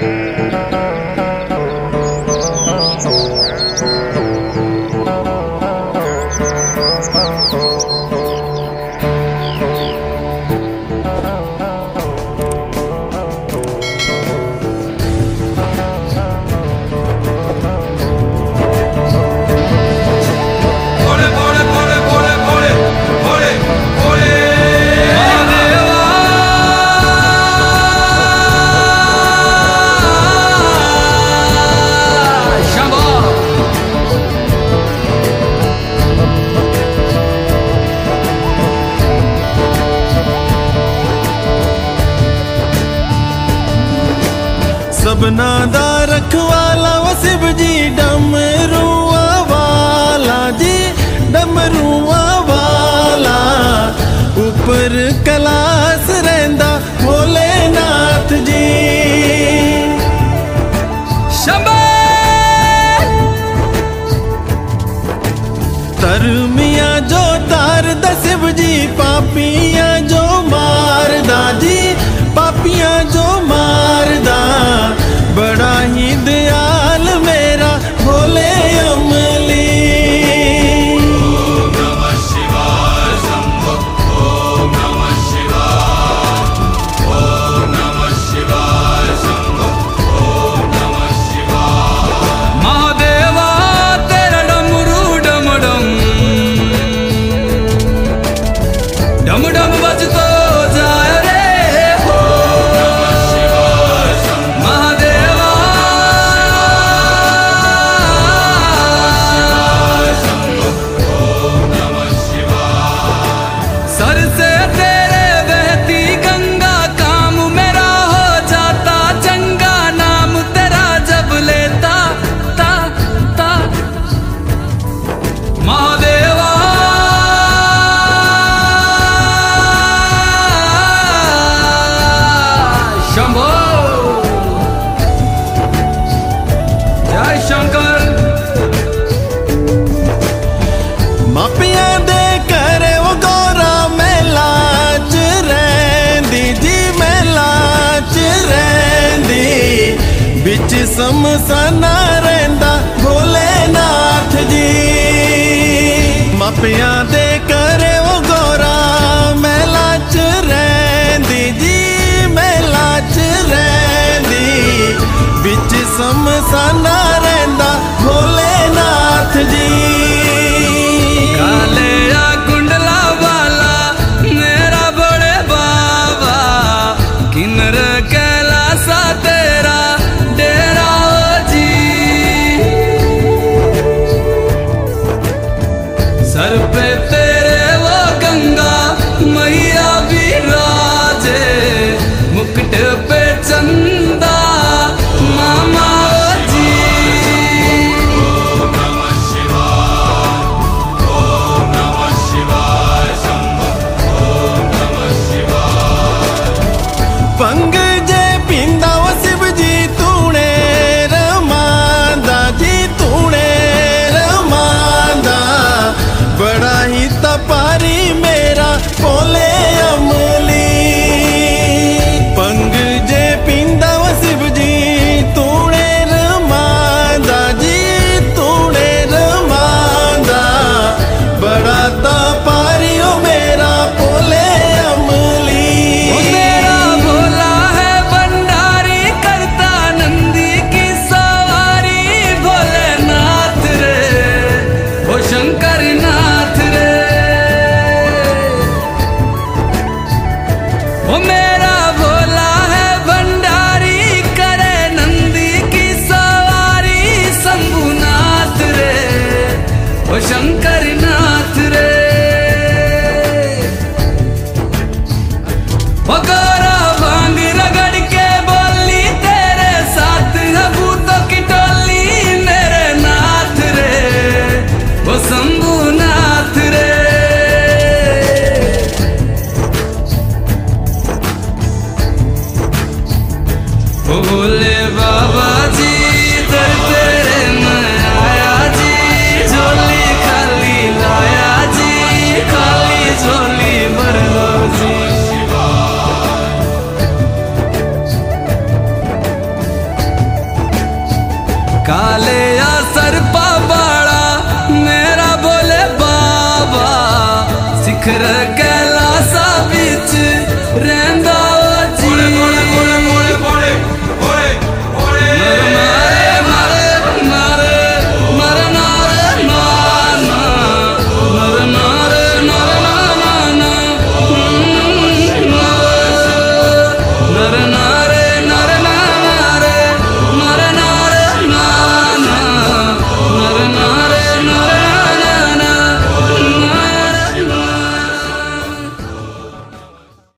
Música सपना दा रखवाला व शिव जी डमरुआ वाला जी डमरुआ वाला। ऊपर कलास रहंदा भोलेनाथ जी। शब तर मिया जो तार द शिव जी पापी ਜਿਸਮ ਸਨਾ ਰਹਿੰਦਾ ਭੋਲੇ ਨਾਥ ਜੀ। ਮਾਪਿਆਂ ਦੇ शंकर ना काले या सर बाड़ा मेरा बोले बाबा सिखर कैलासा बिच रहंदा